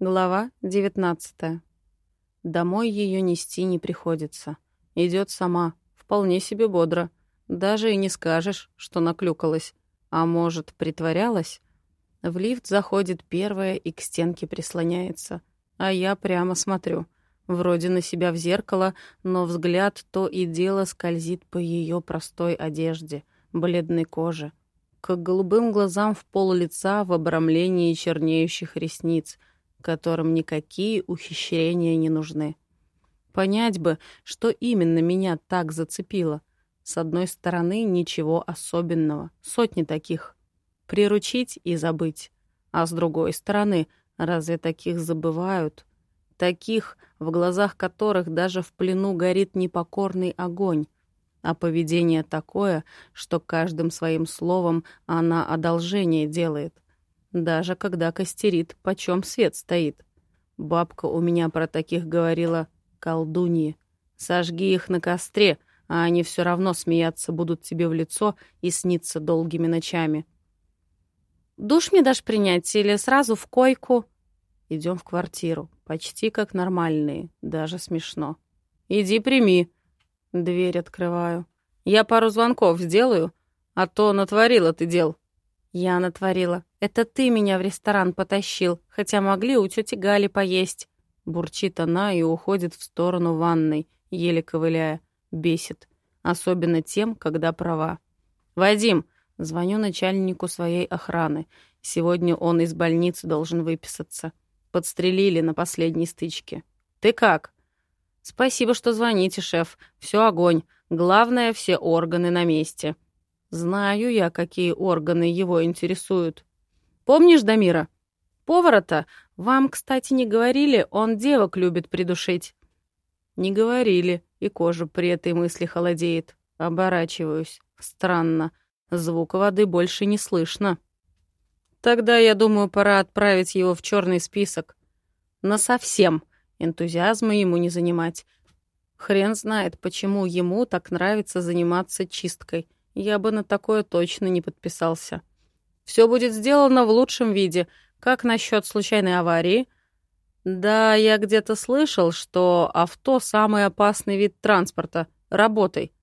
Глава 19. Домой ее нести не приходится. Идет сама, вполне себе бодро. Даже и не скажешь, что наклюкалась. А может, притворялась? В лифт заходит первая и к стенке прислоняется. А я прямо смотрю. Вроде на себя в зеркало, но взгляд то и дело скользит по ее простой одежде, бледной коже. К голубым глазам в пол лица в обрамлении чернеющих ресниц — которым никакие ухищрения не нужны. Понять бы, что именно меня так зацепило. С одной стороны, ничего особенного, сотни таких. Приручить и забыть. А с другой стороны, разве таких забывают? Таких, в глазах которых даже в плену горит непокорный огонь. А поведение такое, что каждым своим словом она одолжение делает — даже когда костерит, почем свет стоит. Бабка у меня про таких говорила колдуньи. Сожги их на костре, а они все равно смеяться будут тебе в лицо и сниться долгими ночами. «Душ мне дашь принять или сразу в койку?» Идем в квартиру. Почти как нормальные. Даже смешно. «Иди прими». Дверь открываю. «Я пару звонков сделаю, а то натворила ты дел». «Я натворила. Это ты меня в ресторан потащил, хотя могли у тети Гали поесть». Бурчит она и уходит в сторону ванной, еле ковыляя. Бесит. Особенно тем, когда права. «Вадим!» Звоню начальнику своей охраны. Сегодня он из больницы должен выписаться. Подстрелили на последней стычке. «Ты как?» «Спасибо, что звоните, шеф. Все огонь. Главное, все органы на месте». Знаю я, какие органы его интересуют. Помнишь Дамира? Повара-то вам, кстати, не говорили, он девок любит придушить. Не говорили, и кожа при этой мысли холодеет. Оборачиваюсь. Странно. Звука воды больше не слышно. Тогда, я думаю, пора отправить его в черный список. Насовсем. Энтузиазма ему не занимать. Хрен знает, почему ему так нравится заниматься чисткой. Я бы на такое точно не подписался. Все будет сделано в лучшем виде. Как насчет случайной аварии? Да, я где-то слышал, что авто — самый опасный вид транспорта. Работай.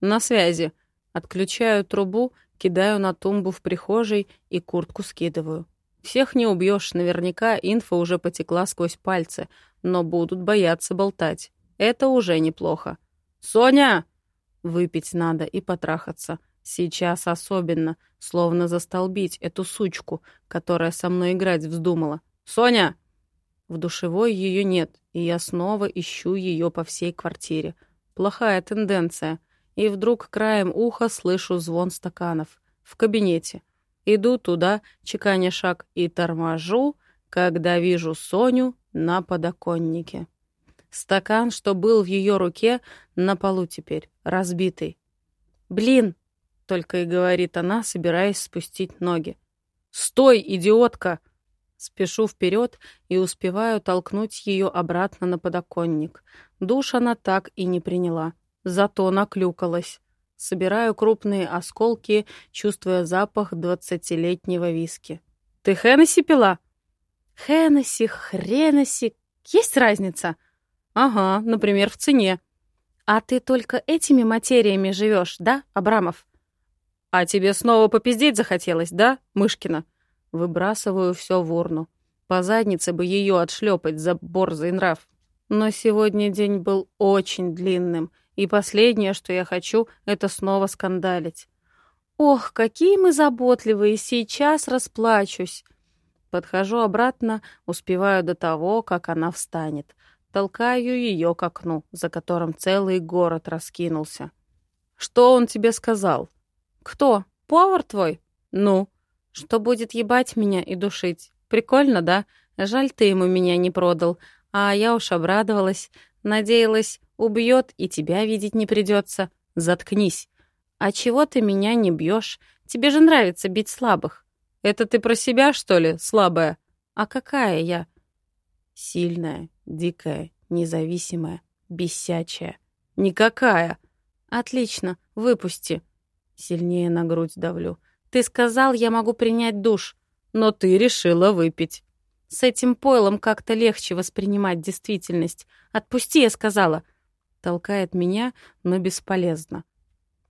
На связи. Отключаю трубу, кидаю на тумбу в прихожей и куртку скидываю. Всех не убьешь, наверняка инфа уже потекла сквозь пальцы, но будут бояться болтать. Это уже неплохо. «Соня!» Выпить надо и потрахаться. Сейчас особенно, словно застолбить эту сучку, которая со мной играть вздумала. «Соня!» В душевой ее нет, и я снова ищу ее по всей квартире. Плохая тенденция. И вдруг краем уха слышу звон стаканов. В кабинете. Иду туда, чеканя шаг, и торможу, когда вижу Соню на подоконнике. Стакан, что был в ее руке, на полу теперь, разбитый. «Блин!» — только и говорит она, собираясь спустить ноги. «Стой, идиотка!» Спешу вперед и успеваю толкнуть ее обратно на подоконник. Душ она так и не приняла, зато наклюкалась. Собираю крупные осколки, чувствуя запах двадцатилетнего виски. «Ты Хеннесси пила?» «Хеннесси, хренесси, есть разница?» Ага, например, в цене. А ты только этими материями живешь, да, Абрамов? А тебе снова попиздеть захотелось, да, Мышкина? Выбрасываю все в урну. По заднице бы ее отшлепать за борзый нрав. Но сегодня день был очень длинным, и последнее, что я хочу, это снова скандалить. Ох, какие мы заботливые, сейчас расплачусь. Подхожу обратно, успеваю до того, как она встанет. Толкаю ее к окну, за которым целый город раскинулся. «Что он тебе сказал?» «Кто? Повар твой?» «Ну?» «Что будет ебать меня и душить? Прикольно, да? Жаль, ты ему меня не продал. А я уж обрадовалась. Надеялась, убьет и тебя видеть не придется. Заткнись. А чего ты меня не бьешь? Тебе же нравится бить слабых. Это ты про себя, что ли, слабая? А какая я? Сильная, дикая, независимая, бесячая. Никакая. Отлично, выпусти. Сильнее на грудь давлю. Ты сказал, я могу принять душ, но ты решила выпить. С этим пойлом как-то легче воспринимать действительность. Отпусти, я сказала. Толкает меня, но бесполезно.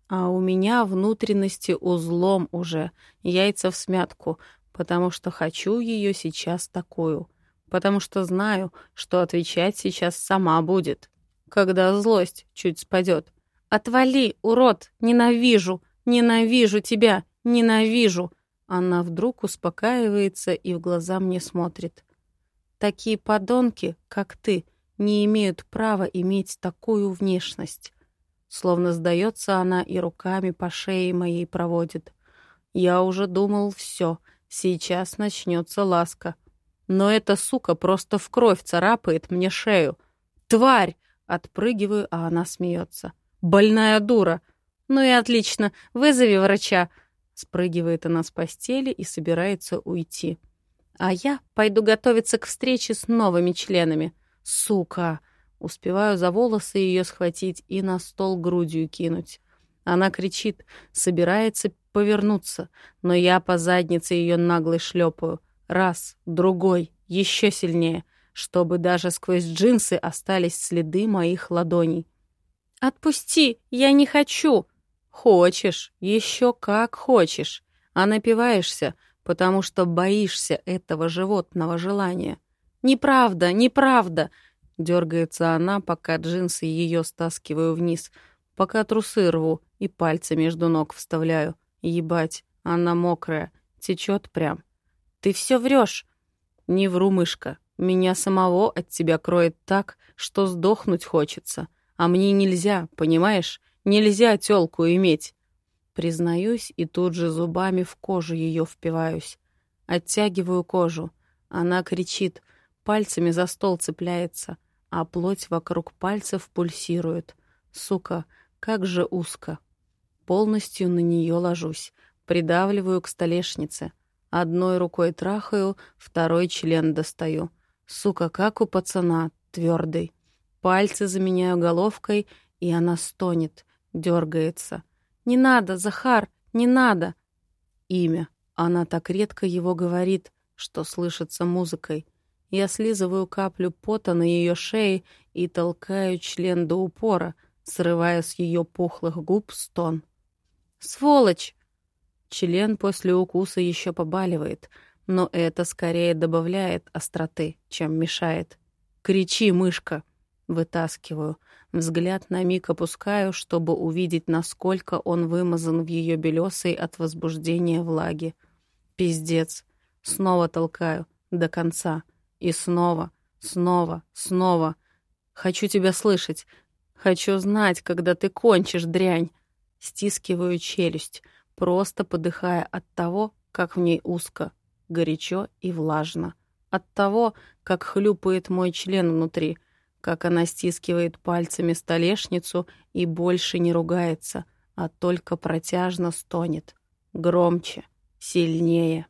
А у меня внутренности узлом уже, яйца в смятку, потому что хочу ее сейчас такую. Потому что знаю, что отвечать сейчас сама будет, когда злость чуть спадет. «Отвали, урод! Ненавижу! Ненавижу тебя! Ненавижу!» Она вдруг успокаивается и в глаза мне смотрит. «Такие подонки, как ты, не имеют права иметь такую внешность». Словно сдается она и руками по шее моей проводит. Я уже думал, все, сейчас начнется ласка. Но эта сука просто в кровь царапает мне шею. «Тварь!» — отпрыгиваю, а она смеется. «Больная дура!» «Ну и отлично, вызови врача!» Спрыгивает она с постели и собирается уйти. А я пойду готовиться к встрече с новыми членами. Сука! Успеваю за волосы ее схватить и на стол грудью кинуть. Она кричит, собирается повернуться, но я по заднице ее наглой шлепаю. Раз, другой, еще сильнее, чтобы даже сквозь джинсы остались следы моих ладоней. «Отпусти! Я не хочу!» «Хочешь, еще как хочешь, а напиваешься, потому что боишься этого животного желания». «Неправда, неправда!» Дергается она, пока джинсы ее стаскиваю вниз, пока трусы рву и пальцы между ног вставляю. Ебать, она мокрая, течет прям. «Ты все врешь!» «Не вру, мышка. Меня самого от тебя кроет так, что сдохнуть хочется. А мне нельзя, понимаешь? Нельзя тёлку иметь. Признаюсь и тут же зубами в кожу ее впиваюсь. Оттягиваю кожу. Она кричит, пальцами за стол цепляется, а плоть вокруг пальцев пульсирует. Сука, как же узко. Полностью на нее ложусь, придавливаю к столешнице. Одной рукой трахаю, второй член достаю. Сука, как у пацана, твердый. Пальцы заменяю головкой, и она стонет, дергается. «Не надо, Захар, не надо!» Имя. Она так редко его говорит, что слышится музыкой. Я слизываю каплю пота на ее шее и толкаю член до упора, срывая с ее пухлых губ стон. «Сволочь!» Член после укуса еще побаливает, но это скорее добавляет остроты, чем мешает. «Кричи, мышка!» Вытаскиваю. Взгляд на миг опускаю, чтобы увидеть, насколько он вымазан в ее белесой от возбуждения влаги. Пиздец. Снова толкаю. До конца. И снова, снова, снова. Хочу тебя слышать. Хочу знать, когда ты кончишь, дрянь. Стискиваю челюсть, просто подыхая от того, как в ней узко, горячо и влажно. От того, как хлюпает мой член внутри — как она стискивает пальцами столешницу и больше не ругается, а только протяжно стонет. Громче, сильнее.